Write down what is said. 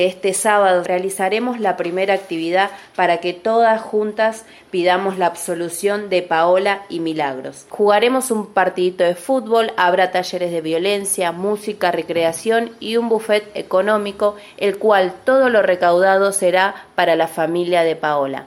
Este sábado realizaremos la primera actividad para que todas juntas pidamos la absolución de Paola y Milagros. Jugaremos un partidito de fútbol, habrá talleres de violencia, música, recreación y un buffet económico, el cual todo lo recaudado será para la familia de Paola.